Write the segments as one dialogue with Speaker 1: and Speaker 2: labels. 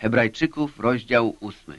Speaker 1: Hebrajczyków, rozdział ósmy.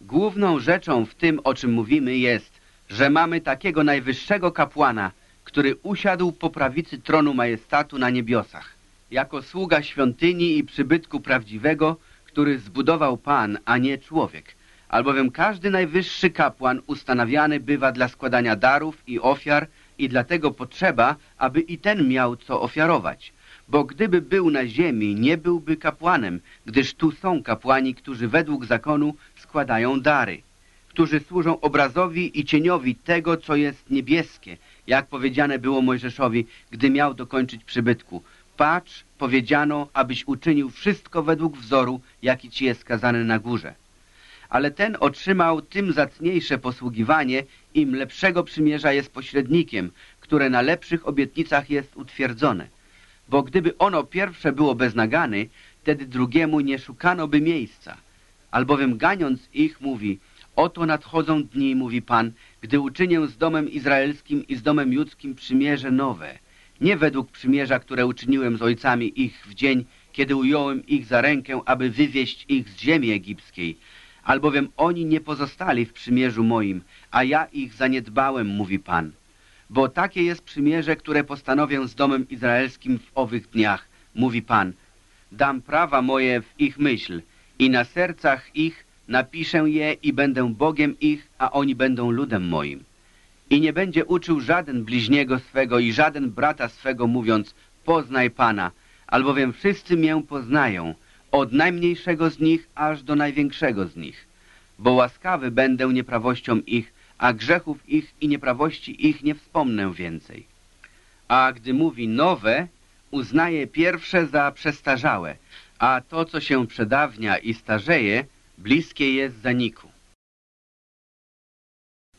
Speaker 1: Główną rzeczą w tym, o czym mówimy, jest, że mamy takiego najwyższego kapłana, który usiadł po prawicy tronu majestatu na niebiosach, jako sługa świątyni i przybytku prawdziwego, który zbudował Pan, a nie człowiek. Albowiem każdy najwyższy kapłan ustanawiany bywa dla składania darów i ofiar i dlatego potrzeba, aby i ten miał co ofiarować. Bo gdyby był na ziemi, nie byłby kapłanem, gdyż tu są kapłani, którzy według zakonu składają dary, którzy służą obrazowi i cieniowi tego, co jest niebieskie, jak powiedziane było Mojżeszowi, gdy miał dokończyć przybytku. Patrz, powiedziano, abyś uczynił wszystko według wzoru, jaki ci jest skazany na górze. Ale ten otrzymał tym zacniejsze posługiwanie, im lepszego przymierza jest pośrednikiem, które na lepszych obietnicach jest utwierdzone. Bo gdyby ono pierwsze było bez nagany, wtedy drugiemu nie szukano by miejsca. Albowiem ganiąc ich mówi, oto nadchodzą dni, mówi Pan, gdy uczynię z domem izraelskim i z domem judzkim przymierze nowe. Nie według przymierza, które uczyniłem z ojcami ich w dzień, kiedy ująłem ich za rękę, aby wywieźć ich z ziemi egipskiej, albowiem oni nie pozostali w przymierzu moim, a ja ich zaniedbałem, mówi Pan. Bo takie jest przymierze, które postanowię z domem izraelskim w owych dniach, mówi Pan. Dam prawa moje w ich myśl i na sercach ich napiszę je i będę Bogiem ich, a oni będą ludem moim. I nie będzie uczył żaden bliźniego swego i żaden brata swego, mówiąc, poznaj Pana, albowiem wszyscy mię poznają, od najmniejszego z nich aż do największego z nich. Bo łaskawy będę nieprawością ich, a grzechów ich i nieprawości ich nie wspomnę więcej. A gdy mówi nowe, uznaje pierwsze za przestarzałe, a to, co się przedawnia i starzeje, bliskie jest zaniku.